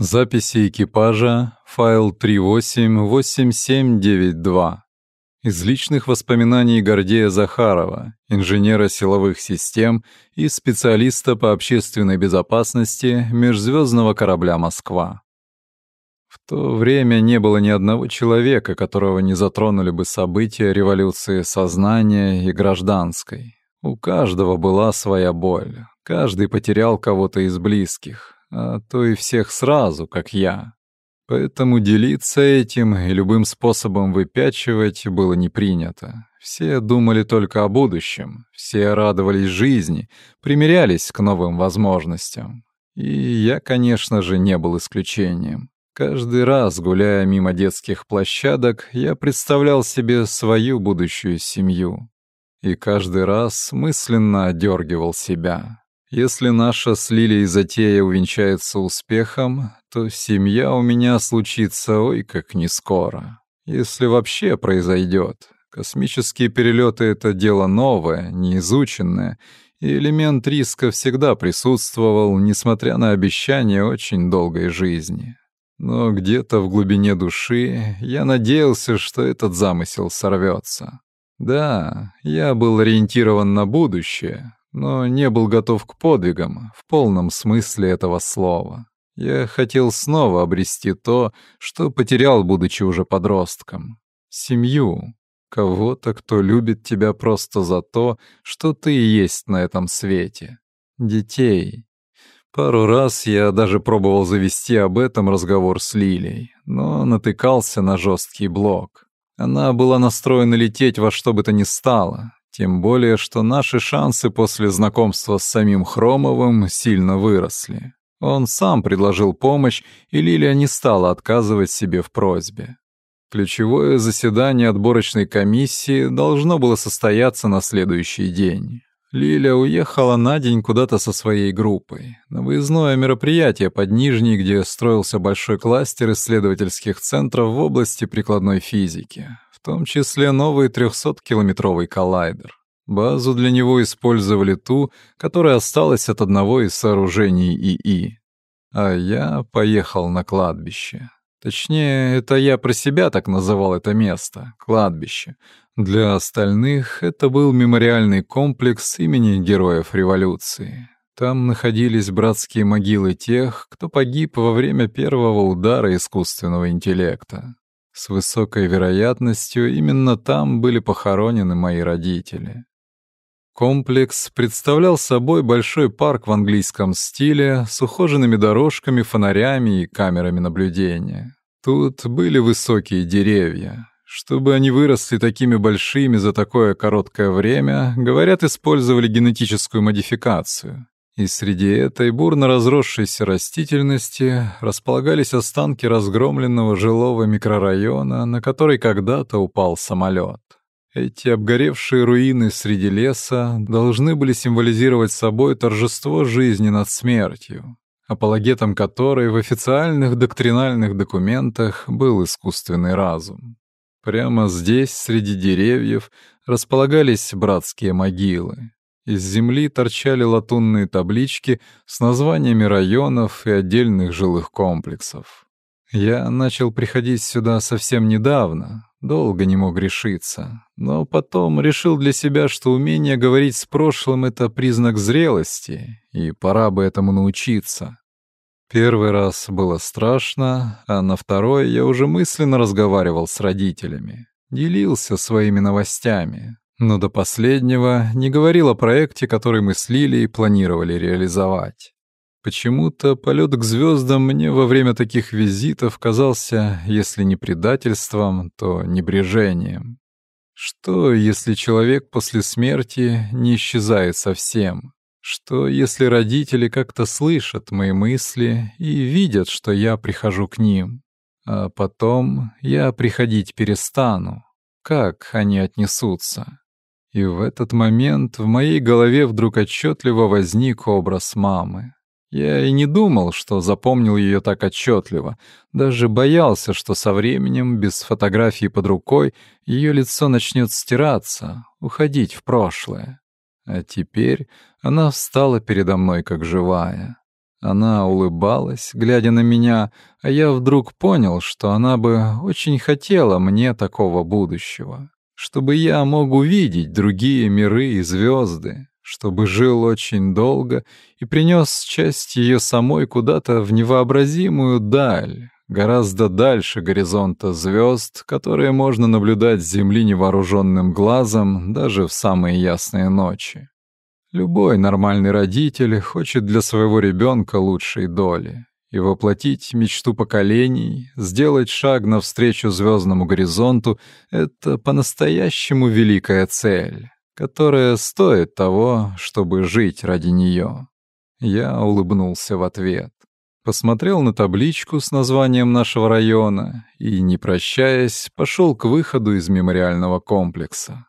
Записи экипажа, файл 388792. Из личных воспоминаний Гордея Захарова, инженера силовых систем и специалиста по общественной безопасности межзвездного корабля «Москва». В то время не было ни одного человека, которого не затронули бы события революции сознания и гражданской. У каждого была своя боль, каждый потерял кого-то из близких, а то и всех сразу, как я. Поэтому делиться этим и любым способом выпячивать было не принято. Все думали только о будущем, все радовались жизни, примирялись к новым возможностям. И я, конечно же, не был исключением. Каждый раз, гуляя мимо детских площадок, я представлял себе свою будущую семью. И каждый раз мысленно одергивал себя. Если наша с Лилией затея увенчается успехом, то семья у меня случится ой как не скоро. Если вообще произойдет. Космические перелеты — это дело новое, неизученное, и элемент риска всегда присутствовал, несмотря на обещание очень долгой жизни. Но где-то в глубине души я надеялся, что этот замысел сорвется. Да, я был ориентирован на будущее, но не был готов к подвигам в полном смысле этого слова. Я хотел снова обрести то, что потерял, будучи уже подростком. Семью. Кого-то, кто любит тебя просто за то, что ты есть на этом свете. Детей. Пару раз я даже пробовал завести об этом разговор с Лилей, но натыкался на жесткий блок. Она была настроена лететь во что бы то ни стало, тем более, что наши шансы после знакомства с самим Хромовым сильно выросли. Он сам предложил помощь, и Лилия не стала отказывать себе в просьбе. Ключевое заседание отборочной комиссии должно было состояться на следующий день. Лиля уехала на день куда-то со своей группой. На выездное мероприятие под Нижней, где строился большой кластер исследовательских центров в области прикладной физики в том числе новый 300-километровый коллайдер. Базу для него использовали ту, которая осталась от одного из сооружений ИИ. А я поехал на кладбище. Точнее, это я про себя так называл это место — кладбище. Для остальных это был мемориальный комплекс имени героев революции. Там находились братские могилы тех, кто погиб во время первого удара искусственного интеллекта. С высокой вероятностью именно там были похоронены мои родители. Комплекс представлял собой большой парк в английском стиле с ухоженными дорожками, фонарями и камерами наблюдения. Тут были высокие деревья. Чтобы они выросли такими большими за такое короткое время, говорят, использовали генетическую модификацию. И среди этой бурно разросшейся растительности располагались останки разгромленного жилого микрорайона, на который когда-то упал самолет. Эти обгоревшие руины среди леса должны были символизировать собой торжество жизни над смертью, апологетом которой в официальных доктринальных документах был искусственный разум. Прямо здесь, среди деревьев, располагались братские могилы. Из земли торчали латунные таблички с названиями районов и отдельных жилых комплексов. Я начал приходить сюда совсем недавно, долго не мог решиться, но потом решил для себя, что умение говорить с прошлым — это признак зрелости, и пора бы этому научиться. Первый раз было страшно, а на второй я уже мысленно разговаривал с родителями, делился своими новостями, но до последнего не говорил о проекте, который мы слили и планировали реализовать. Почему-то полет к звездам мне во время таких визитов казался, если не предательством, то небрежением. Что, если человек после смерти не исчезает совсем? Что, если родители как-то слышат мои мысли и видят, что я прихожу к ним? А потом я приходить перестану. Как они отнесутся? И в этот момент в моей голове вдруг отчетливо возник образ мамы. Я и не думал, что запомнил ее так отчетливо, даже боялся, что со временем, без фотографии под рукой, ее лицо начнет стираться, уходить в прошлое. А теперь она встала передо мной как живая. Она улыбалась, глядя на меня, а я вдруг понял, что она бы очень хотела мне такого будущего, чтобы я мог увидеть другие миры и звезды, чтобы жил очень долго и принес часть ее самой куда-то в невообразимую даль, гораздо дальше горизонта звезд, которые можно наблюдать с Земли невооруженным глазом даже в самые ясные ночи. Любой нормальный родитель хочет для своего ребенка лучшей доли и воплотить мечту поколений, сделать шаг навстречу звездному горизонту — это по-настоящему великая цель которая стоит того, чтобы жить ради нее. Я улыбнулся в ответ. Посмотрел на табличку с названием нашего района и, не прощаясь, пошел к выходу из мемориального комплекса.